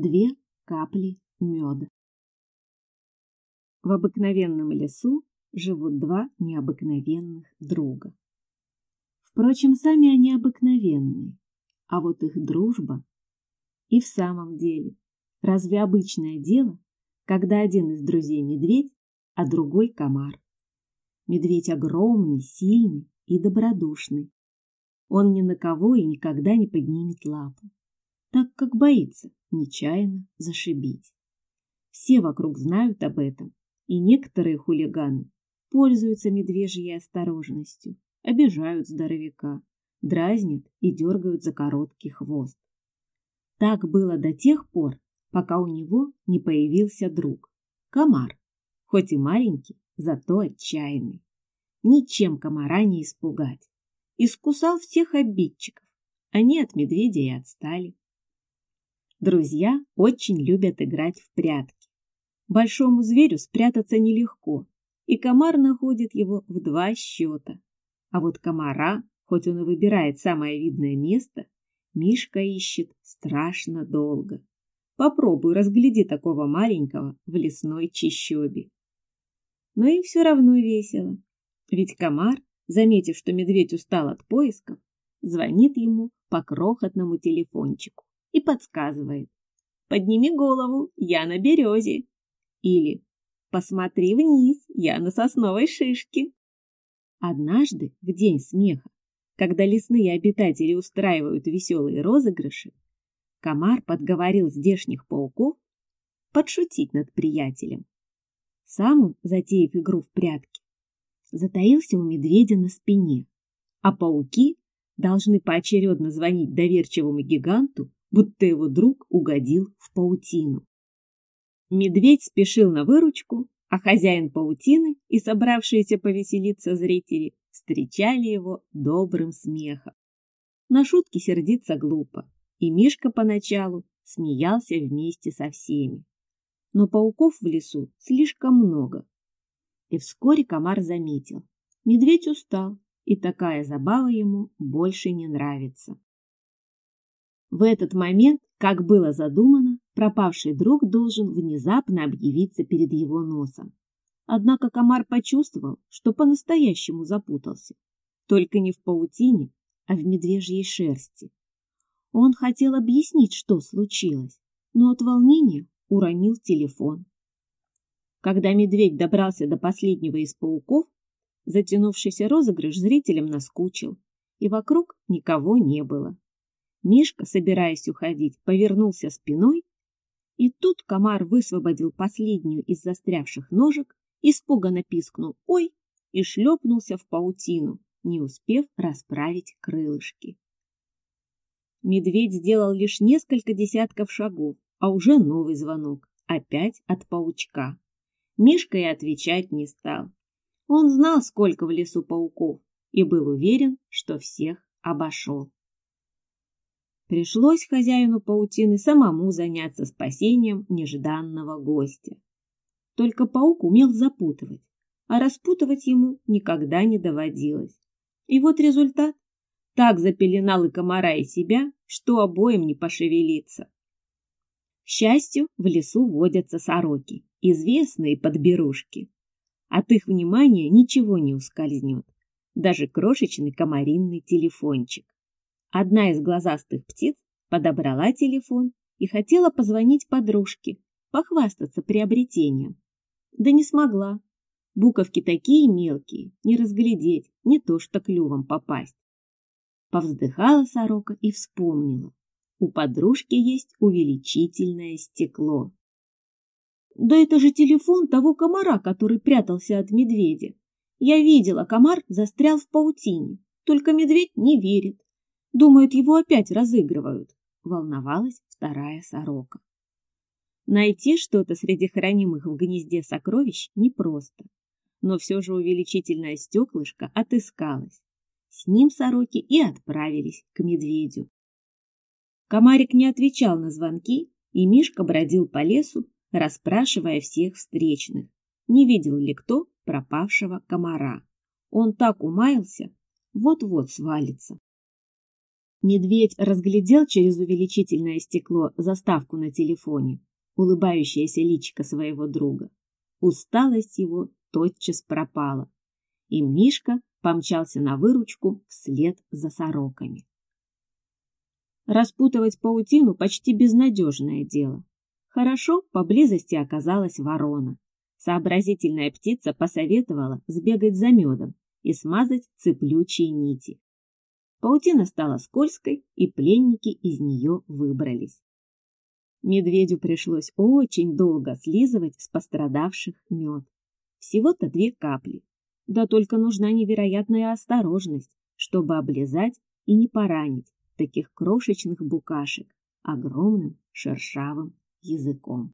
Две капли меда. В обыкновенном лесу живут два необыкновенных друга. Впрочем, сами они обыкновенные, а вот их дружба и в самом деле, разве обычное дело, когда один из друзей медведь, а другой комар? Медведь огромный, сильный и добродушный. Он ни на кого и никогда не поднимет лапу, так как боится нечаянно зашибить. Все вокруг знают об этом, и некоторые хулиганы пользуются медвежьей осторожностью, обижают здоровяка, дразнят и дергают за короткий хвост. Так было до тех пор, пока у него не появился друг – комар, хоть и маленький, зато отчаянный. Ничем комара не испугать. Искусал всех обидчиков. Они от медведя и отстали. Друзья очень любят играть в прятки. Большому зверю спрятаться нелегко, и комар находит его в два счета. А вот комара, хоть он и выбирает самое видное место, Мишка ищет страшно долго. Попробуй разгляди такого маленького в лесной чащобе. Но им все равно весело. Ведь комар, заметив, что медведь устал от поисков, звонит ему по крохотному телефончику и подсказывает. «Подними голову, я на березе». Или «Посмотри вниз, я на сосновой шишке». Однажды, в день смеха, когда лесные обитатели устраивают веселые розыгрыши, комар подговорил здешних пауков подшутить над приятелем. Сам он, затеяв игру в прятки, затаился у медведя на спине, а пауки должны поочередно звонить доверчивому гиганту, будто его друг угодил в паутину. Медведь спешил на выручку, а хозяин паутины и собравшиеся повеселиться зрители встречали его добрым смехом. На шутки сердиться глупо, и Мишка поначалу смеялся вместе со всеми. Но пауков в лесу слишком много. И вскоре комар заметил. Медведь устал, и такая забава ему больше не нравится. В этот момент, как было задумано, пропавший друг должен внезапно объявиться перед его носом. Однако комар почувствовал, что по-настоящему запутался. Только не в паутине, а в медвежьей шерсти. Он хотел объяснить, что случилось, но от волнения уронил телефон. Когда медведь добрался до последнего из пауков, затянувшийся розыгрыш зрителям наскучил, и вокруг никого не было. Мишка, собираясь уходить, повернулся спиной, и тут комар высвободил последнюю из застрявших ножек испуганно пискнул «Ой!» и шлепнулся в паутину, не успев расправить крылышки. Медведь сделал лишь несколько десятков шагов, а уже новый звонок, опять от паучка. Мишка и отвечать не стал. Он знал, сколько в лесу пауков, и был уверен, что всех обошел. Пришлось хозяину паутины самому заняться спасением нежданного гостя. Только паук умел запутывать, а распутывать ему никогда не доводилось. И вот результат. Так запеленал и комара, и себя, что обоим не пошевелиться. К счастью, в лесу водятся сороки, известные подберушки. От их внимания ничего не ускользнет, даже крошечный комаринный телефончик. Одна из глазастых птиц подобрала телефон и хотела позвонить подружке, похвастаться приобретением. Да не смогла. Буковки такие мелкие, не разглядеть, не то что клювом попасть. Повздыхала сорока и вспомнила. У подружки есть увеличительное стекло. Да это же телефон того комара, который прятался от медведя. Я видела, комар застрял в паутине. Только медведь не верит. Думает, его опять разыгрывают. Волновалась вторая сорока. Найти что-то среди хранимых в гнезде сокровищ непросто, но все же увеличительное стеклышко отыскалось. С ним сороки и отправились к медведю. Комарик не отвечал на звонки, и Мишка бродил по лесу, расспрашивая всех встречных, не видел ли кто пропавшего комара. Он так умаялся, вот-вот свалится. Медведь разглядел через увеличительное стекло заставку на телефоне, улыбающееся личико своего друга. Усталость его тотчас пропала, и Мишка помчался на выручку вслед за сороками. Распутывать паутину почти безнадежное дело. Хорошо, поблизости оказалась ворона. Сообразительная птица посоветовала сбегать за медом и смазать цеплючие нити. Паутина стала скользкой, и пленники из нее выбрались. Медведю пришлось очень долго слизывать с пострадавших мед. Всего-то две капли. Да только нужна невероятная осторожность, чтобы облизать и не поранить таких крошечных букашек огромным шершавым языком.